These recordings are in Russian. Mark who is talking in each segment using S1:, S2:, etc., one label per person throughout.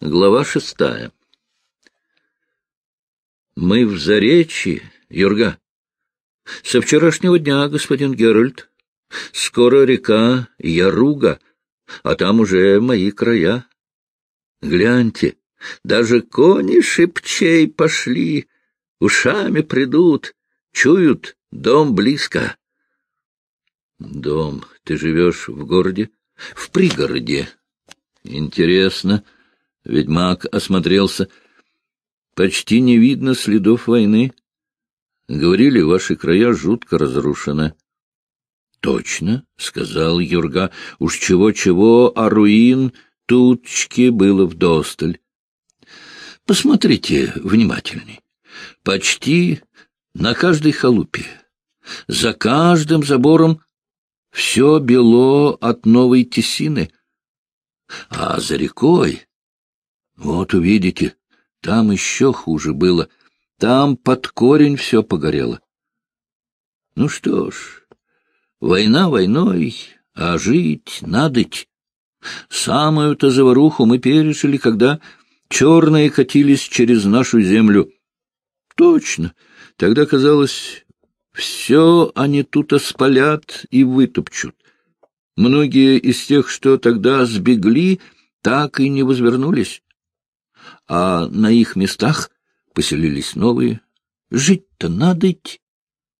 S1: Глава шестая. Мы в Заречье, Юрга. Со вчерашнего дня, господин Геральт. Скоро река Яруга, а там уже мои края. Гляньте, даже кони шепчей пошли, ушами придут, чуют, дом близко. Дом, ты живешь в городе? В пригороде. Интересно. Ведьмак осмотрелся. Почти не видно следов войны. Говорили, ваши края жутко разрушены. — Точно, — сказал Юрга. — Уж чего-чего, а руин тутчки было вдосталь. Посмотрите внимательней. Почти на каждой халупе, за каждым забором все бело от новой тесины. А за рекой, вот увидите, там еще хуже было. Там под корень все погорело. Ну что ж, война войной, а жить надоть. Самую-то заваруху мы пережили, когда черные катились через нашу землю. Точно, тогда казалось, все они тут спалят и вытопчут. Многие из тех, что тогда сбегли, так и не возвернулись а на их местах поселились новые. Жить-то надо идти.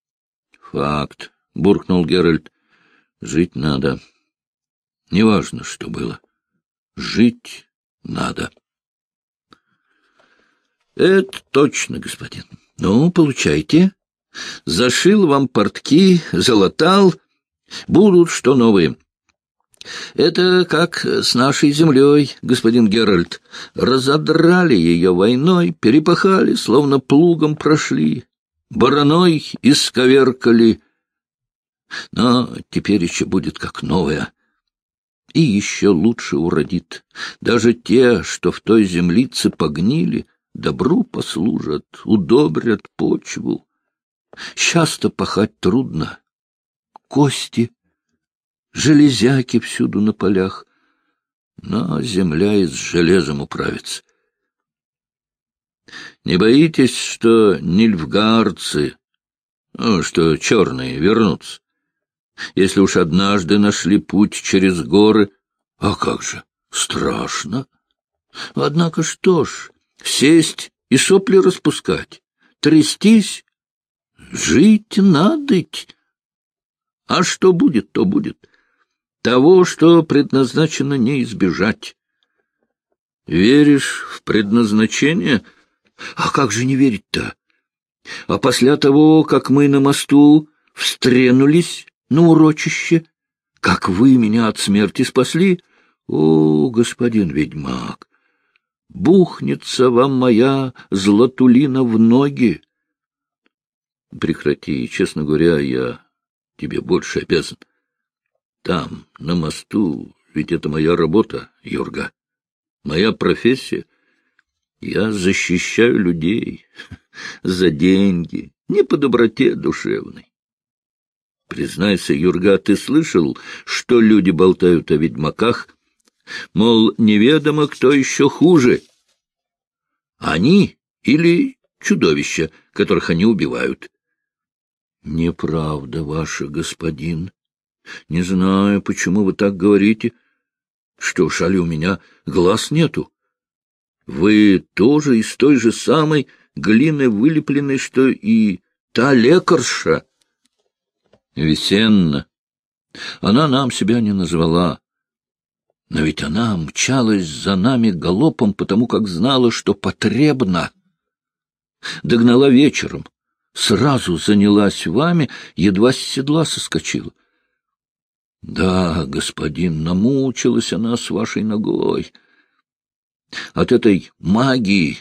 S1: — Факт, — буркнул Геральт. — Жить надо. Неважно, что было. Жить надо. — Это точно, господин. Ну, получайте. Зашил вам портки, залатал. Будут что новые. Это как с нашей землей, господин Геральт. Разодрали ее войной, перепахали, словно плугом прошли, бараной исковеркали. Но теперь еще будет как новая. И еще лучше уродит. Даже те, что в той землице погнили, добру послужат, удобрят почву. Часто пахать трудно. Кости железяки всюду на полях. Но земля и с железом управится. Не боитесь, что нильфгарцы, ну, что черные, вернутся? Если уж однажды нашли путь через горы, а как же, страшно. Однако что ж, сесть и сопли распускать, трястись, жить надоть. А что будет, то будет того, что предназначено не избежать. Веришь в предназначение? А как же не верить-то? А после того, как мы на мосту встренулись на урочище, как вы меня от смерти спасли, о, господин ведьмак, бухнется вам моя златулина в ноги. Прекрати, честно говоря, я тебе больше обязан. Там, на мосту, ведь это моя работа, Юрга, моя профессия. Я защищаю людей за деньги, не по доброте душевной. Признайся, Юрга, ты слышал, что люди болтают о ведьмаках? Мол, неведомо, кто еще хуже. Они или чудовища, которых они убивают. Неправда, ваше господин, — Не знаю, почему вы так говорите. Что ж, али у меня глаз нету? Вы тоже из той же самой глины вылепленной, что и та лекарша? Весенна. Она нам себя не назвала. Но ведь она мчалась за нами галопом, потому как знала, что потребно. Догнала вечером, сразу занялась вами, едва с седла соскочила. Да, господин, намучилась она с вашей ногой. От этой магии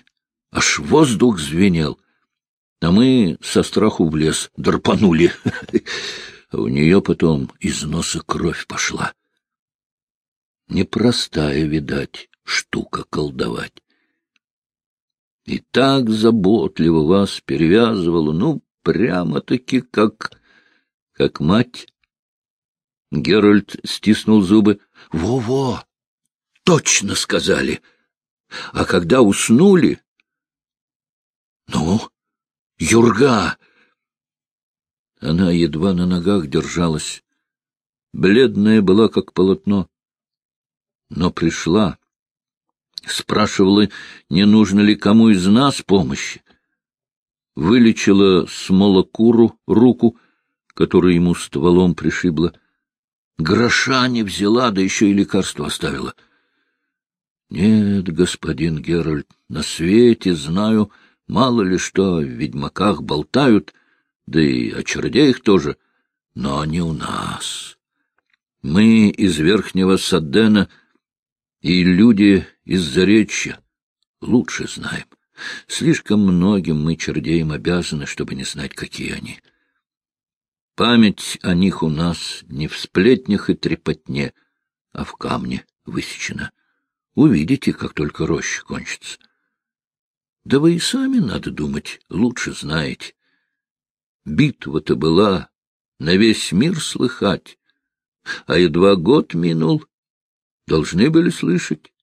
S1: аж воздух звенел. А мы со страху в лес драпанули. У нее потом из носа кровь пошла. Непростая, видать, штука колдовать. И так заботливо вас перевязывала, ну, прямо-таки как... как мать. Геральт стиснул зубы. «Во — Точно сказали! А когда уснули... Ну, Юрга! Она едва на ногах держалась. Бледная была, как полотно. Но пришла. Спрашивала, не нужно ли кому из нас помощи. Вылечила смолокуру руку, которую ему стволом пришибла. Гроша не взяла, да еще и лекарство оставила. Нет, господин Геральт, на свете знаю, мало ли что в ведьмаках болтают, да и о чародеях тоже, но не у нас. Мы из Верхнего Саддена и люди из Заречья лучше знаем. Слишком многим мы чародеям обязаны, чтобы не знать, какие они. Память о них у нас не в сплетнях и трепотне, а в камне высечена. Увидите, как только роща кончится. Да вы и сами, надо думать, лучше знаете. Битва-то была на весь мир слыхать, а едва год минул, должны были слышать.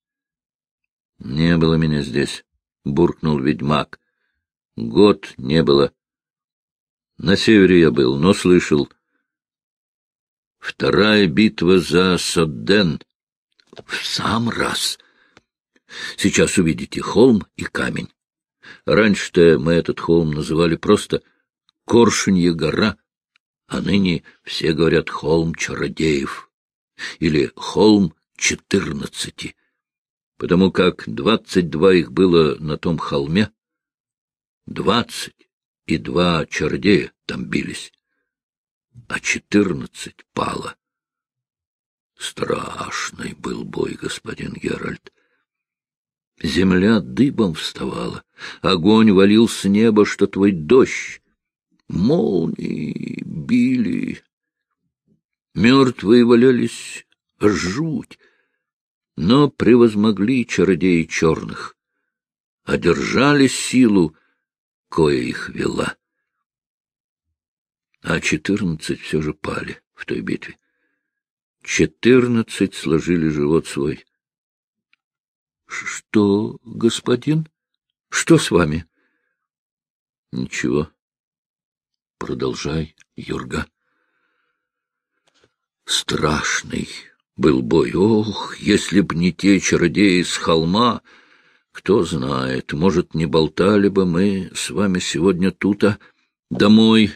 S1: — Не было меня здесь, — буркнул ведьмак. — Год не было. На севере я был, но слышал. Вторая битва за Содден. В сам раз. Сейчас увидите холм и камень. Раньше-то мы этот холм называли просто Коршунья гора, а ныне все говорят холм чародеев или холм четырнадцати, потому как двадцать два их было на том холме, двадцать и два чародея там бились, а четырнадцать пало. Страшный был бой, господин Геральт. Земля дыбом вставала, огонь валил с неба, что твой дождь. Молнии били, мертвые валялись, жуть, но превозмогли чародеи черных, одержали силу, кое их вела. А четырнадцать все же пали в той битве. Четырнадцать сложили живот свой. — Что, господин? Что с вами? — Ничего. Продолжай, Юрга. Страшный был бой. Ох, если б не те чародеи с холма, кто знает, может, не болтали бы мы с вами сегодня тут, а домой,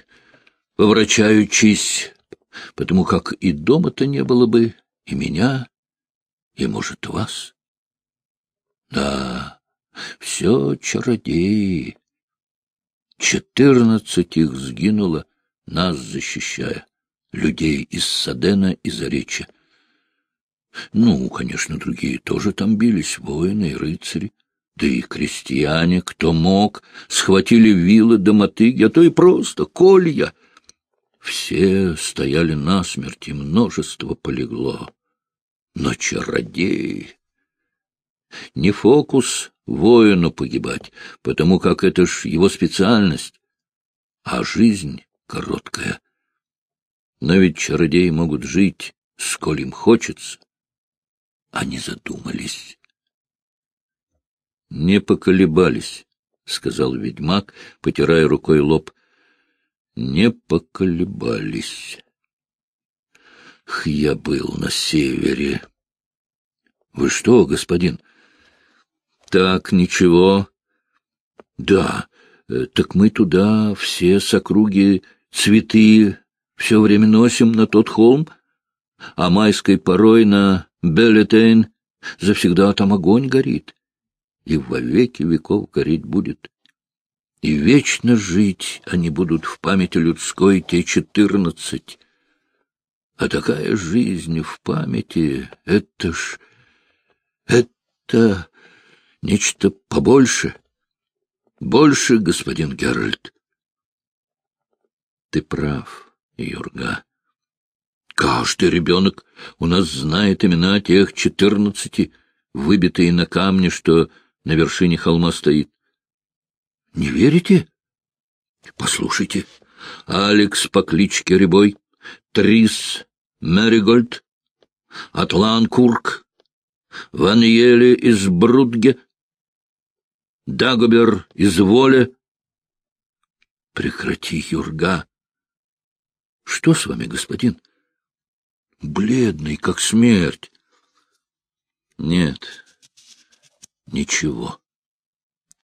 S1: поворачаючись, потому как и дома-то не было бы, и меня, и, может, вас. Да, все чародеи. Четырнадцать их сгинуло, нас защищая, людей из Садена и Заречья. Ну, конечно, другие тоже там бились, воины и рыцари. Да и крестьяне, кто мог, схватили вилы до мотыги, а то и просто колья. Все стояли насмерть, и множество полегло. Но чародей... Не фокус воину погибать, потому как это ж его специальность, а жизнь короткая. Но ведь чародеи могут жить, сколь им хочется. Они задумались не поколебались, — сказал ведьмак, потирая рукой лоб. — Не поколебались. Х, я был на севере. — Вы что, господин? — Так, ничего. — Да, э, так мы туда все с округи цветы все время носим на тот холм, а майской порой на Белетейн завсегда там огонь горит и во веки веков гореть будет. И вечно жить они будут в памяти людской те четырнадцать. А такая жизнь в памяти — это ж... это нечто побольше. Больше, господин Геральт. Ты прав, Юрга. Каждый ребенок у нас знает имена тех четырнадцати, выбитые на камне, что на вершине холма стоит. Не верите? Послушайте. Алекс по кличке Рябой, Трис Мэригольд, Атлан Курк, Ваньеле из Брудге, Дагобер, изволе. Прекрати, Юрга. Что с вами, господин? Бледный, как смерть. Нет, ничего.